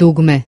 Dugme